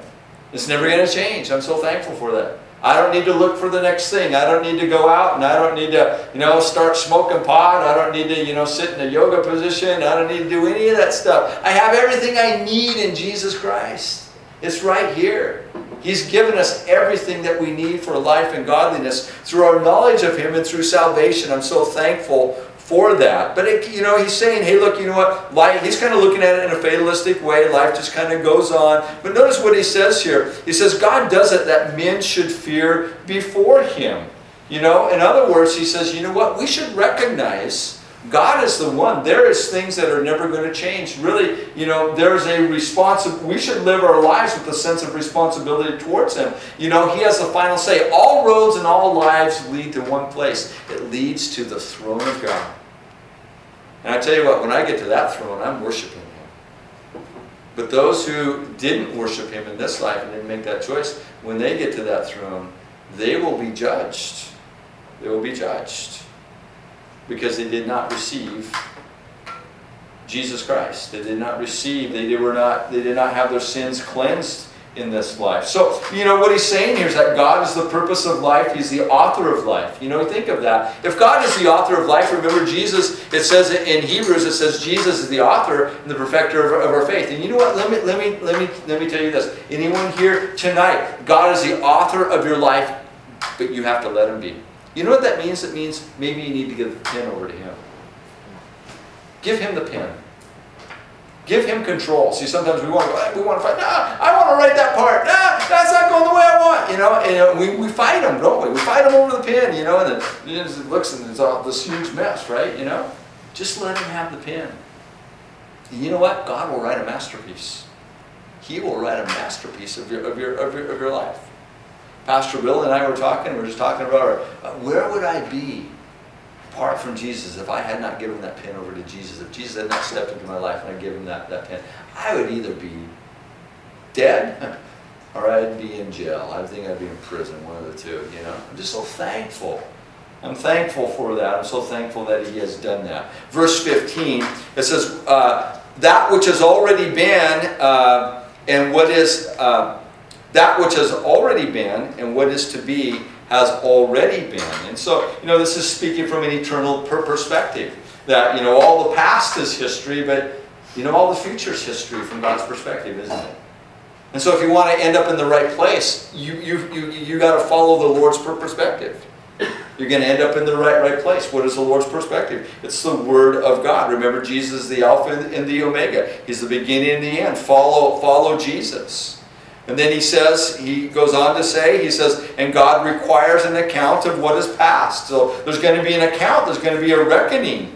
S1: It's never going to change. I'm so thankful for that. I don't need to look for the next thing. I don't need to go out and I don't need to, you know, start smoking pot. I don't need to, you know, sit in a yoga position. I don't need to do any of that stuff. I have everything I need in Jesus Christ. It's right here. He's given us everything that we need for life and godliness through our knowledge of Him and through salvation. I'm so thankful for that. But, it, you know, He's saying, hey, look, you know what? Life, he's kind of looking at it in a fatalistic way. Life just kind of goes on. But notice what He says here. He says, God does it that men should fear before Him. You know, in other words, He says, you know what? We should recognize God is the one. There is things that are never going to change. Really, you know, there's a responsibility. We should live our lives with a sense of responsibility towards Him. You know, He has the final say. All roads and all lives lead to one place. It leads to the throne of God. And I tell you what, when I get to that throne, I'm worshiping Him. But those who didn't worship Him in this life and didn't make that choice, when they get to that throne, they will be judged. They will be judged because they did not receive Jesus Christ. They did not receive, they were not, they did not have their sins cleansed in this life. So, you know, what he's saying here is that God is the purpose of life. He's the author of life. You know, think of that. If God is the author of life, remember Jesus, it says in Hebrews, it says Jesus is the author and the perfecter of, of our faith. And you know what? Let me, let, me, let, me, let me tell you this. Anyone here tonight, God is the author of your life, but you have to let him be. You know what that means? It means maybe you need to give the pen over to him. Give him the pen. Give him control. See, sometimes we want to, go, we want to fight. No, I want to write that part. No, that's not going the way I want. You know, and we, we fight him, don't we? We fight him over the pen, you know, and then it looks and it's all this huge mess, right? You know, just let him have the pen. And you know what? God will write a masterpiece. He will write a masterpiece of your of your of your, of your life. Pastor Bill and I were talking. We were just talking about our, uh, where would I be apart from Jesus, if I had not given that pen over to Jesus, if Jesus had not stepped into my life and I given that, that pen, I would either be dead or I'd be in jail. I think I'd be in prison, one of the two, you know. I'm just so thankful. I'm thankful for that. I'm so thankful that he has done that. Verse 15, it says, uh, that which has already been uh, and what is, uh, that which has already been and what is to be has already been. And so, you know, this is speaking from an eternal perspective. That, you know, all the past is history, but, you know, all the future is history from God's perspective, isn't it? And so if you want to end up in the right place, you, you, you, you got to follow the Lord's perspective. You're going to end up in the right, right place. What is the Lord's perspective? It's the Word of God. Remember, Jesus is the Alpha and the Omega. He's the beginning and the end. Follow, follow Jesus. And then he says, he goes on to say, he says, and God requires an account of what is past. So there's going to be an account, there's going to be a reckoning.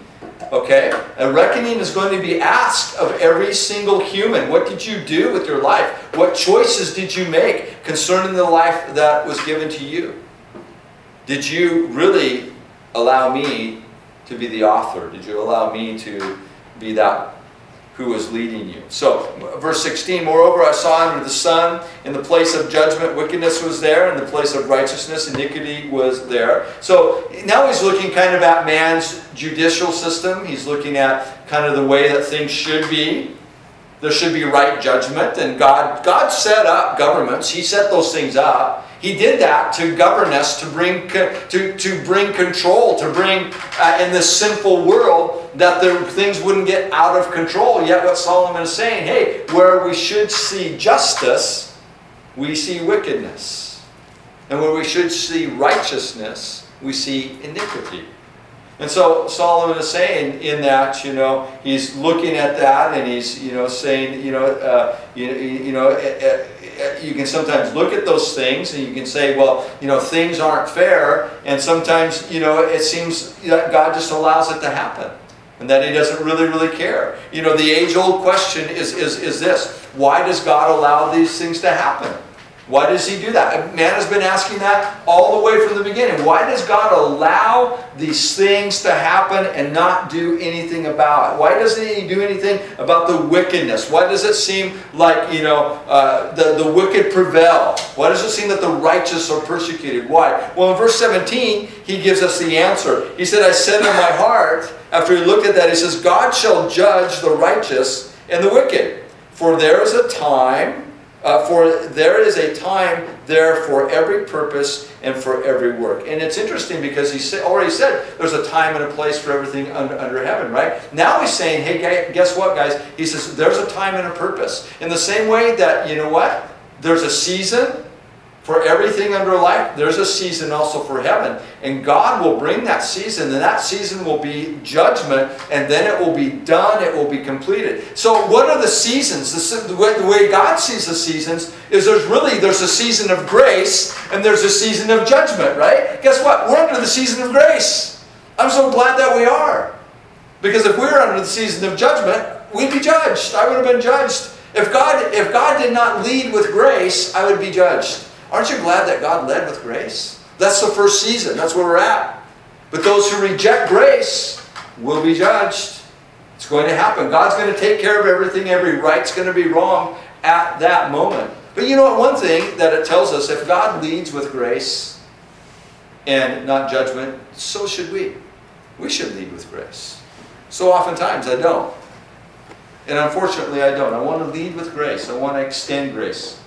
S1: Okay? A reckoning is going to be asked of every single human. What did you do with your life? What choices did you make concerning the life that was given to you? Did you really allow me to be the author? Did you allow me to be that who was leading you. So, verse 16, moreover, I saw under the sun, in the place of judgment, wickedness was there, in the place of righteousness, iniquity was there. So, now he's looking kind of at man's judicial system. He's looking at kind of the way that things should be. There should be right judgment, and God, God set up governments, He set those things up. He did that to govern us, to bring, to, to bring control, to bring uh, in this sinful world that the things wouldn't get out of control. Yet what Solomon is saying, hey, where we should see justice, we see wickedness. And where we should see righteousness, we see iniquity. And so Solomon is saying in that, you know, he's looking at that and he's, you know, saying, you know, uh, you, you know, uh, uh, Uh, you can sometimes look at those things and you can say, well, you know, things aren't fair. And sometimes, you know, it seems that God just allows it to happen and that he doesn't really, really care. You know, the age-old question is, is, is this. Why does God allow these things to happen? Why does he do that? Man has been asking that all the way from the beginning. Why does God allow these things to happen and not do anything about it? Why doesn't he do anything about the wickedness? Why does it seem like, you know, uh, the, the wicked prevail? Why does it seem that the righteous are persecuted? Why? Well, in verse 17, he gives us the answer. He said, I said in my heart, after he looked at that, he says, God shall judge the righteous and the wicked. For there is a time uh, for there is a time there for every purpose and for every work. And it's interesting because he already said there's a time and a place for everything under, under heaven, right? Now he's saying, hey, guess what, guys? He says there's a time and a purpose. In the same way that, you know what? There's a season for everything under life, there's a season also for heaven. And God will bring that season, and that season will be judgment, and then it will be done, it will be completed. So what are the seasons? The, way God sees the seasons is there's really, there's a season of grace, and there's a season of judgment, right? Guess what? We're under the season of grace. I'm so glad that we are. Because if we were under the season of judgment, we'd be judged. I would have been judged. If God, if God did not lead with grace, I would be judged. Aren't you glad that God led with grace? That's the first season. That's where we're at. But those who reject grace will be judged. It's going to happen. God's going to take care of everything. Every right's going to be wrong at that moment. But you know what? One thing that it tells us if God leads with grace and not judgment, so should we. We should lead with grace. So oftentimes I don't. And unfortunately, I don't. I want to lead with grace, I want to extend grace.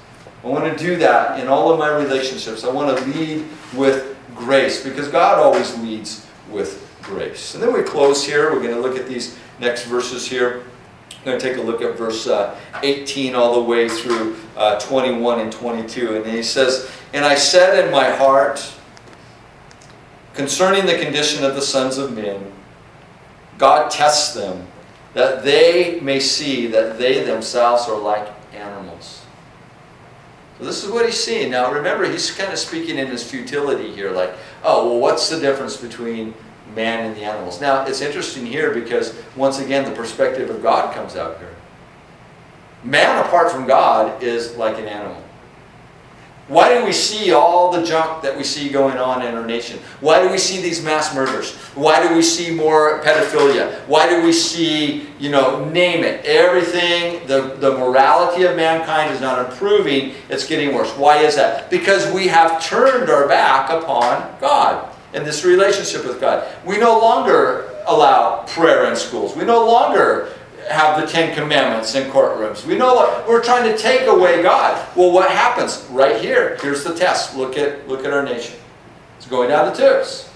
S1: I want to do that in all of my relationships. I want to lead with grace because God always leads with grace. And then we close here. We're going to look at these next verses here. I'm going to take a look at verse uh, 18 all the way through uh, 21 and 22. And he says, And I said in my heart, concerning the condition of the sons of men, God tests them that they may see that they themselves are like animals. This is what he's seeing. Now remember, he's kind of speaking in his futility here, like, oh, well, what's the difference between man and the animals? Now, it's interesting here because, once again, the perspective of God comes out here. Man, apart from God, is like an animal. Why do we see all the junk that we see going on in our nation? Why do we see these mass murders? Why do we see more pedophilia? Why do we see, you know, name it, everything, the, the morality of mankind is not improving, it's getting worse. Why is that? Because we have turned our back upon God and this relationship with God. We no longer allow prayer in schools. We no longer have the Ten Commandments in courtrooms. We know what we're trying to take away God. Well, what happens? Right here. Here's the test. Look at look at our nation. It's going down the tubes.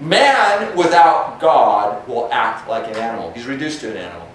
S1: Man without God will act like an animal. He's reduced to an animal.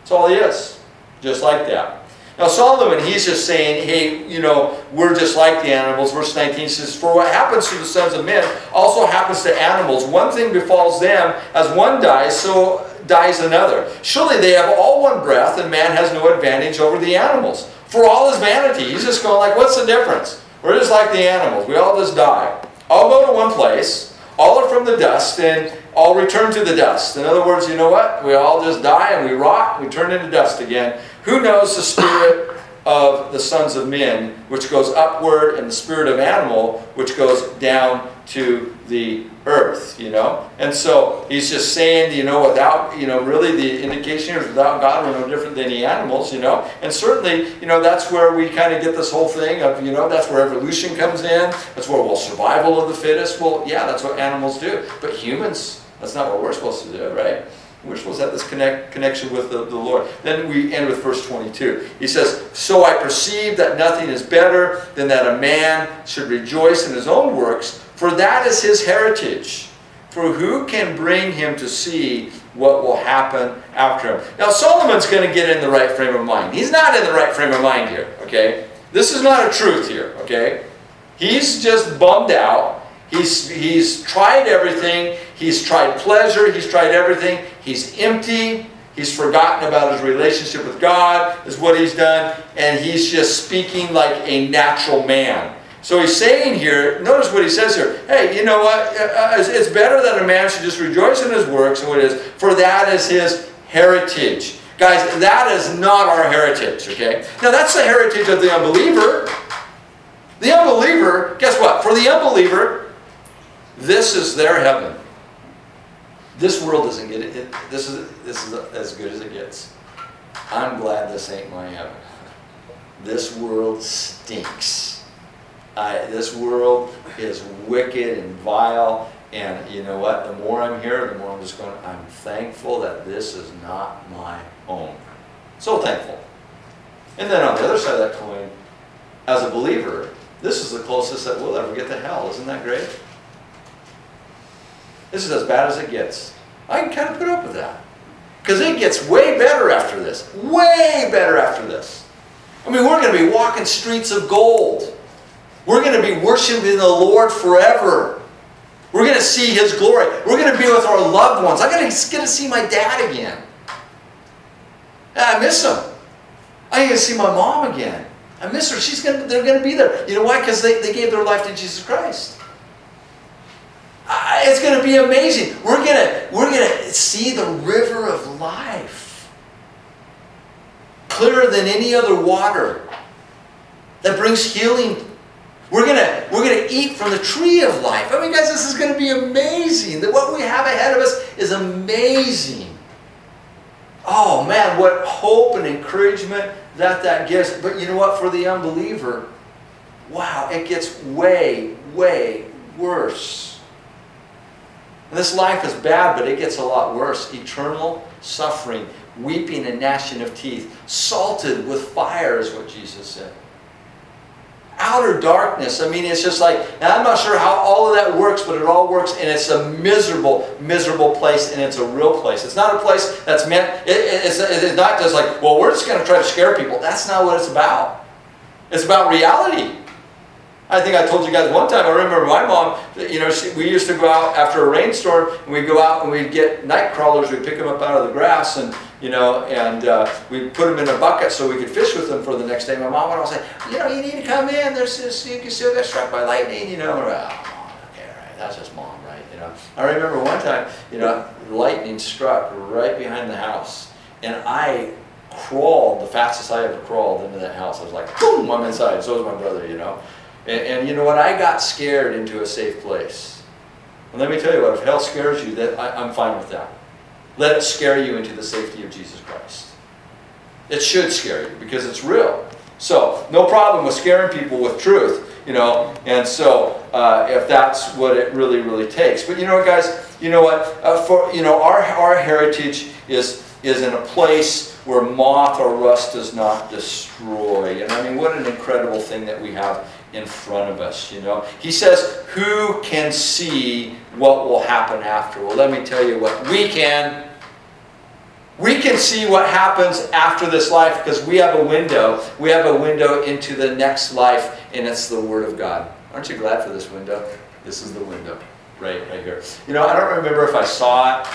S1: That's all he is. Just like that. Now Solomon, he's just saying, hey, you know, we're just like the animals. Verse 19 says, For what happens to the sons of men also happens to animals. One thing befalls them as one dies, so dies another. Surely they have all one breath, and man has no advantage over the animals. For all his vanity, he's just going like, what's the difference? We're just like the animals. We all just die. All go to one place. All are from the dust, and all return to the dust. In other words, you know what? We all just die and we rot. We turn into dust again. Who knows the spirit of the sons of men, which goes upward, and the spirit of animal, which goes down to the earth, you know? And so he's just saying, you know, without, you know, really the indication here is without God, we're no different than the animals, you know? And certainly, you know, that's where we kind of get this whole thing of, you know, that's where evolution comes in. That's where, well, survival of the fittest. Well, yeah, that's what animals do. But humans, that's not what we're supposed to do, right? We're supposed to have this connect, connection with the, the Lord. Then we end with verse 22. He says, So I perceive that nothing is better than that a man should rejoice in his own works, for that is his heritage. For who can bring him to see what will happen after him? Now, Solomon's going to get in the right frame of mind. He's not in the right frame of mind here, okay? This is not a truth here, okay? He's just bummed out. He's, he's tried everything. He's tried pleasure. He's tried everything. He's empty. He's forgotten about his relationship with God, is what he's done. And he's just speaking like a natural man. So he's saying here, notice what he says here. Hey, you know what? Uh, uh, it's better that a man should just rejoice in his works and what is, for that is his heritage. Guys, that is not our heritage, okay? Now that's the heritage of the unbeliever. The unbeliever, guess what? For the unbeliever, this is their heaven. This world doesn't get it. it this is this is as good as it gets. I'm glad this ain't my heaven. This world stinks. I, this world is wicked and vile. And you know what? The more I'm here, the more I'm just going, I'm thankful that this is not my home. So thankful. And then on the other side of that coin, as a believer, this is the closest that we'll ever get to hell. Isn't that great? This is as bad as it gets. I can kind of put up with that. Because it gets way better after this. Way better after this. I mean, we're going to be walking streets of gold. We're going to be worshiping the Lord forever. We're going to see His glory. We're going to be with our loved ones. I'm going to see my dad again. I miss him. I'm going to see my mom again. I miss her. She's going to, they're going to be there. You know why? Because they, they gave their life to Jesus Christ. It's going to be amazing. We're going to, we're going to see the river of life. Clearer than any other water. That brings healing. We're going to, we're to eat from the tree of life. I mean, guys, this is going to be amazing. That what we have ahead of us is amazing. Oh, man, what hope and encouragement that that gives. But you know what? For the unbeliever, wow, it gets way, way worse. This life is bad, but it gets a lot worse. Eternal suffering, weeping and gnashing of teeth, salted with fire is what Jesus said. Outer darkness. I mean, it's just like, I'm not sure how all of that works, but it all works, and it's a miserable, miserable place, and it's a real place. It's not a place that's meant, it, it's, it's not just like, well, we're just going to try to scare people. That's not what it's about. It's about reality. I think I told you guys one time, I remember my mom, you know, she, we used to go out after a rainstorm, and we'd go out and we'd get night crawlers, we'd pick them up out of the grass, and, you know, and uh, we'd put them in a bucket so we could fish with them for the next day. My mom would always say, you know, you need to come in, there's this, you can still get struck by lightning, you know. And, oh, okay, right, that's just mom, right, you know. I remember one time, you know, lightning struck right behind the house, and I crawled the fastest I ever crawled into that house. I was like, boom, I'm inside. So was my brother, you know. And, and, you know what? I got scared into a safe place. Let me tell you what, if hell scares you, that I, I'm fine with that. Let it scare you into the safety of Jesus Christ. It should scare you because it's real. So, no problem with scaring people with truth, you know. And so, uh, if that's what it really, really takes. But you know what, guys? You know what? Uh, for you know, our our heritage is is in a place where moth or rust does not destroy. And I mean, what an incredible thing that we have in front of us, you know. He says, Who can see what will happen after? Well, let me tell you what, we can. We can see what happens after this life because we have a window. We have a window into the next life, and it's the Word of God. Aren't you glad for this window? This is the window, right, right here. You know, I don't remember if I saw it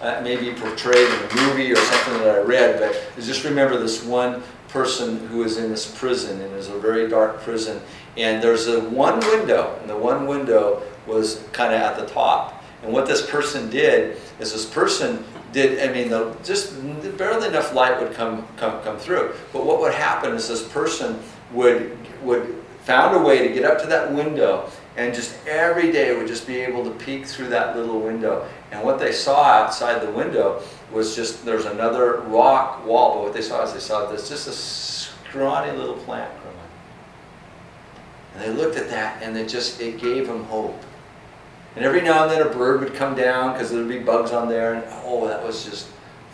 S1: uh, maybe portrayed in a movie or something that I read, but I just remember this one person who was in this prison, and it was a very dark prison, and there's a one window, and the one window was kind of at the top. And what this person did is this person did, I mean, the, just barely enough light would come, come, come through. But what would happen is this person would, would found a way to get up to that window and just every day would just be able to peek through that little window. And what they saw outside the window was just there's another rock wall, but what they saw is they saw this just a scrawny little plant growing. And they looked at that and it just it gave them hope. And every now and then a bird would come down because there'd be bugs on there, and oh, that was just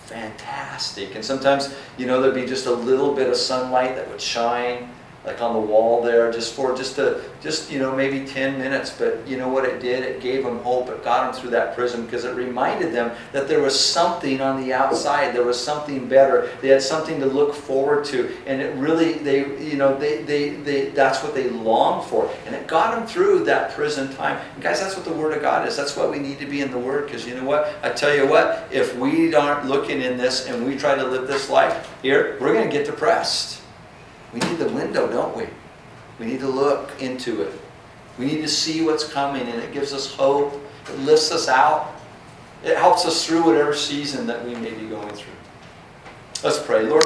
S1: fantastic. And sometimes, you know, there'd be just a little bit of sunlight that would shine like on the wall there just for just to just you know maybe 10 minutes but you know what it did? It gave them hope. It got them through that prison because it reminded them that there was something on the outside. There was something better. They had something to look forward to. And it really they you know they they, they that's what they longed for. And it got them through that prison time. And guys that's what the word of god is. That's why we need to be in the word because you know what? I tell you what if we aren't looking in this and we try to live this life here we're going to get depressed we need the window, don't we? We need to look into it. We need to see what's coming, and it gives us hope. It lifts us out. It helps us through whatever season that we may be going through. Let's pray. Lord,